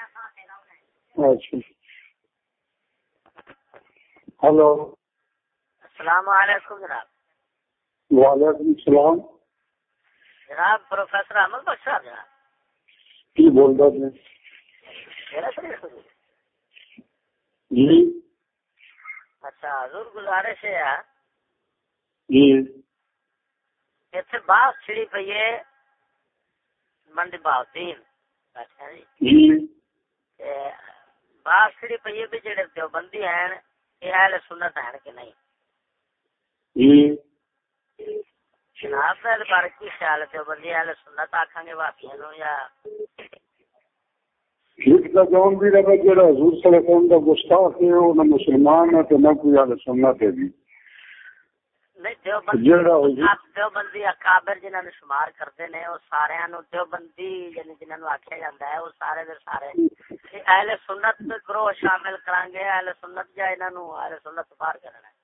اچھا۔ ہلو۔ السلام علیکم جناب۔ وعلیکم السلام۔ جناب پروفیسر احمد بخش صاحب جناب۔ کی بول رہا جی۔ اچھا حضور گزارش ہے جی۔ اتنے باغ چھڑی پی ہے۔ منڈی باؤدین اچھا جی۔ بھی جڑے دیوبندی ہیں یہ اہل سنت ہیں کہ نہیں؟ جی۔ جناب بارے کی خیال دیوبندی اہل سنت آکھاں گے واقعی نو یا؟ ٹھیک کا جون بھی جڑا حضور صلی اللہ علیہ وسلم کا گستاخ ہے وہ نہ مسلمان ہے تو نہ کوئی اہل سنت ہے جی۔ دیوبندی آپ دیوبندی اکابر جنہاں نو شمار کرتے نے وہ سارے نو دیوبندی یعنی جنہاں نو آکھیا جاندا ہے وہ سارے دے سارے۔ یہ اہل سنت گروہ شامل کران گے اہل سنت یا انہاں نو اہل سنت باہر کرنا ہے۔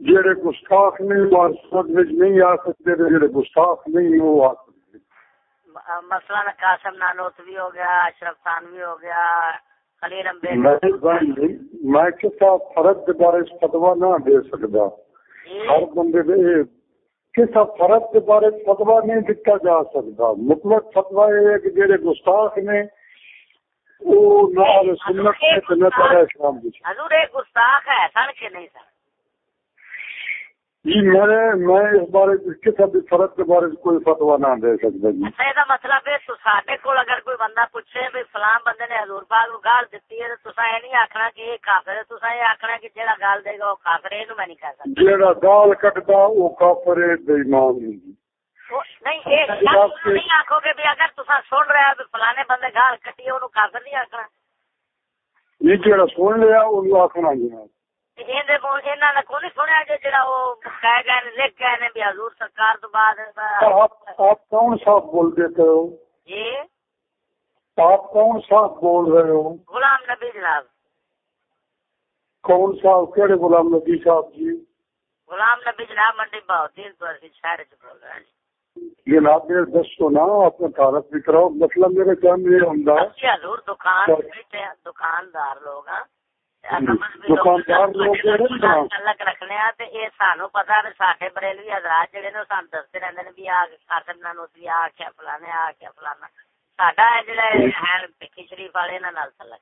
جڑے گستاخ نہیں وہ سنت وچ نہیں آ سکتے تے جڑے گستاخ نہیں وہ آ سکتے م- مثلا قاسم نانوتوی ہو گیا اشرف خانوی ہو گیا خلیل امبیڈکر۔ میں فرد بارے فتوا نہ دے سکتا ہر بندے دے کسا فرد کے بارے فتوا نہیں دتا جا سکتا۔ مطلق فتوا یہ ہے کہ جڑے گستاخ نے وہ نہ سنت ہے تے نہ اسلام حضور گستاخ ہے سن کے نہیں سن جی میں میں اس بارے کسی بھی فرد کے بارے کوئی فتوا نہ دے سکتا جی۔ اچھا یہ مطلب ہے تو ساڈے کول اگر کوئی بندہ پوچھے بھی فلاں بندے نے حضور پاک نو گال دتی ہے تو تساں یہ نہیں آکھنا کہ یہ کافر ہے تساں یہ آکھنا کہ جیڑا گال دے گا وہ کافر ہے اینو میں نہیں کہہ سکتا۔ جیڑا گال کٹدا وہ کافر ہے بے ایمان جی۔ نہیں شخص نو نہیں آکھو گے بھی اگر تساں سن رہے ہو بھی فلانے بندے گال کٹی ہے اونوں کافر نہیں آکھنا۔ یہ جیڑا سن لیا وہ آخنا جناب کون صاحب بول دیتے ہو جی؟ آپ کون صاحب بول رہے ہو؟ غلام نبی جناب۔ کون صاحب؟ کہڑے غلام نبی صاحب جی؟ غلام نبی جناب منڈی شہر چ بول رہے ہیں۔ یہ آپ میرے دس نا اپنا تعارف بھی کراؤ مطلب میرے کام یہ حضور دکان دکاندار لوگ دکاندار لوگ کہڑے نے نا؟ تعلق رکھنے ہیں تے اے سانو پتہ ہے ساڈے بریلوی حضرات جڑے نے سان دستے رہندے نے بھی آ قاسم نانوتری آ کیا فلانے آ کیا فلانا ساڈا ہے جڑا ہے پکی شریف والے انہاں نال تعلق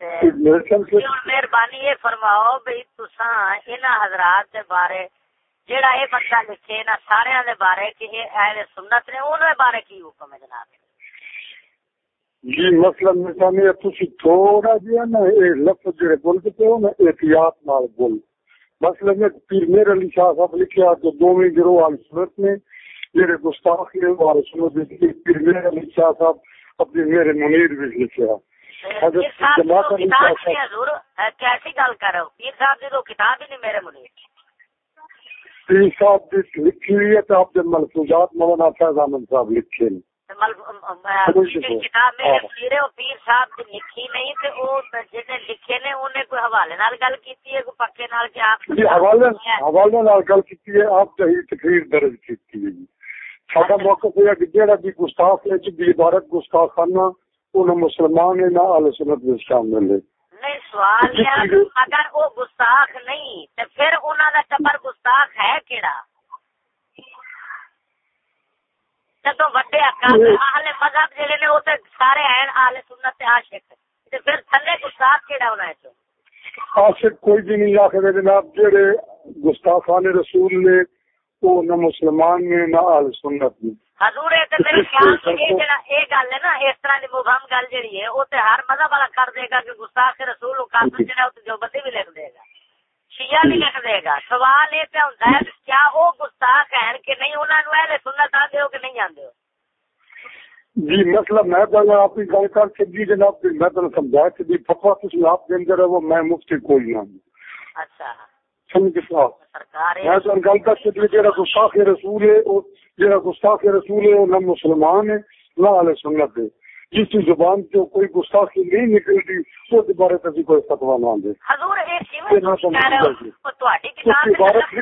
تے میرے خیال سے ہن مہربانی یہ فرماؤ تساں انہاں حضرات دے بارے یہ بندہ لکھے انہاں سارے دے بارے کہ یہ اہل سنت نے انہاں بارے کی حکم ہے جناب جی مطلب مثال تھی تھوڑا جہا نا یہ لفظ جڑے بولتے پے ہو نا احتیاط نال بول۔ مثلا میں پیر میر علی شاہ صاحب لکھیا تو دونوں گروہ آل سنت نے جڑے گستاخ نے وہ آل سنت نے پیر میر علی شاہ صاحب اپنے میرے منیر بھی لکھیا حضرت صاحب جماعت علی شاہ اے کیسی گل کر رہے ہو؟ پیر صاحب کی تو کتاب ہی نہیں میرے منیر۔ پیر صاحب بھی لکھی ہوئی ہے تو آپ نے ملفوظات مولانا فیض احمد صاحب لکھے ہیں۔ کتاب ہے وہ پیر صاحب کی لکھی نہیں تے وہ جنے لکھے نے انہیں کوئی حوالے نال گل کیتی ہے کوئی پکے نال کہ آپ جی حوالے حوالے نال گل کی ہے آپ صحیح تقریر درج کی ہے جی۔ ساڈا موقف یہ ہے کہ بھی گستاخ ہے بھی عبارت گستاخانہ مسلمان نہ اہل سنت میں شامل ہے۔ نہیں سوال ہے اگر وہ گستاخ نہیں تے پھر انہاں دا ٹبر گستاخ ہے کیڑا؟ جدو وڈے اکابر اہل مذہب جڑے نے وہ تے سارے ہیں اہل سنت تے عاشق۔ تے پھر تھلے گستاخ کیڑا ہونا ہے تو عاشق کوئی بھی نہیں آخر جناب جہے گستاخان رسول نے وہ نہ مسلمان نے نہ اہل سنت نے۔ حضور یہ تے میرے خیال یہ جڑا یہ گل ہے نا اس طرح دی مبہم گل جڑی ہے وہ تے ہر مذہب والا کر دے گا کہ گستاخ رسول و کافر جڑا وہ جو بندے بھی لکھ دے گا۔ شیعہ بھی لکھ دے گا۔ سوال یہ ہے کہ کیا وہ گستاخ ہیں کہ نہیں؟ انہاں نو اہل سنت آندے ہو کہ نہیں ہو؟ جی مطلب میں اگر آپ کی گل کر چکی جناب کہ میں تمہیں سمجھا کہ فتوا تھی آپ کے اندر ہے وہ میں مفتی کوئی نہ ہوں۔ اچھا۔ سمجھ میں تو گل کر جہاں گستاخ رسول ہے جہاں گستاخ رسول ہے وہ نہ مسلمان ہے نہ اہل سنت ہے۔ جس کی زبان سے کوئی گستاخی نہیں نکلتی اس بارے سے کوئی فتوا نہ دے۔ حضور میں عبارت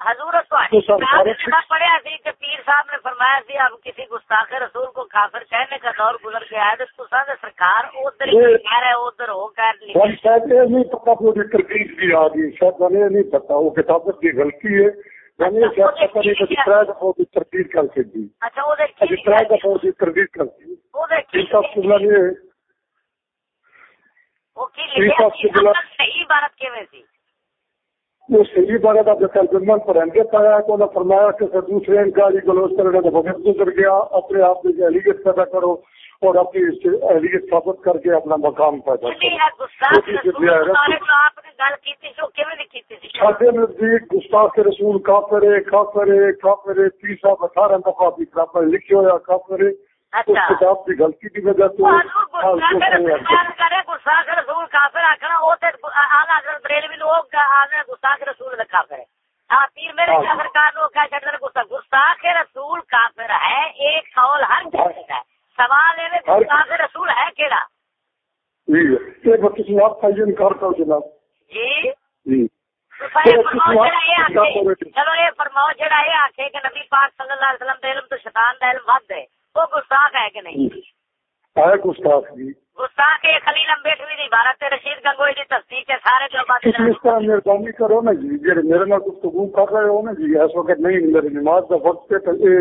حضور میں میں پڑھیا سی کہ پیر صاحب نے فرمایا سی اب کسی گستاخ رسول کو کافر کہنے کا دور گزر گیا ہے تو سرکار ادھر ہی کہہ رہے ادھر ہو بس شاید یہ نہیں پتا بھی آ گئی شاید میں نے نہیں پتا وہ کتابت کی غلطی ہے۔ میں نے شاید پتا نہیں کہ دفعہ کر اچھا دفعہ کر دی۔ صحیح عبارت کیویں سی وہ صحیح بات آپ جب جرمن پر رہنے پایا تو انہوں نے فرمایا کہ سر دوسرے گالی گلوچ کرنے کا وقت گزر گیا اپنے آپ میں اہلیت پیدا کرو اور اپنی اہلیت ثابت کر کے اپنا مقام پیدا کرو۔ رسول جو ہے۔ کے بارے میں آپ نے گل کیتی سی وہ کیویں نہیں کیتی سی سادے نزدیک گستاخ رسول کافر ہے کافر ہے کافر ہے تیسرا اٹھارہ دفعہ بھی لکھے ہوا کافر ہے۔ اس اچھا کتاب کی غلطی کی وجہ گستاخ رسول کافر آکھنا تے اعلی حضرت بریلوی گستاخ رسول کافر ہے۔ ہاں پیر میرے ہاں۔ شاہ سرکار لوگ کہہ چھڑ دے گستاخ گستاخ رسول کافر ہے ایک قول ہر کسی کا ہے۔ سوال ہے گستاخ رسول کیڑا؟ جی بس کا انکار کرو جناب جی۔ جی۔ تو چلو یہ فرماؤ جڑا یہ آکھے کہ نبی پاک صلی اللہ علیہ وسلم دے علم تو شیطان دا علم ود ہے۔ وہ گستاخ ہے کہ نہیں؟ ہے گستاخ جی۔ گستاخ یہ خلیل امبیٹوی دی ہے رشید گنگوئی دی تصدیق ہے سارے جو بات کسی اس طرح مہربانی کرو نا جی جی میرے نال گفتگو کر رہے ہو نا جی اس وقت نہیں میری نماز کا وقت یہ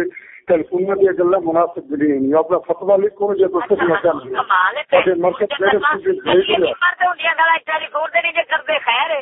ٹیلیفون میں یہ گلا مناسب بھی نہیں اپنا فتوا لکھو جو تو سب نہ چاہیے مرکز میرے سے بھیج دیا۔ کرتے ہوں گلا ٹیلیفون دے نہیں جے خیر ہے۔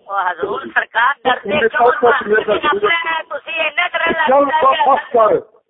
حضور سرکار میرے کیوں تسی کر۔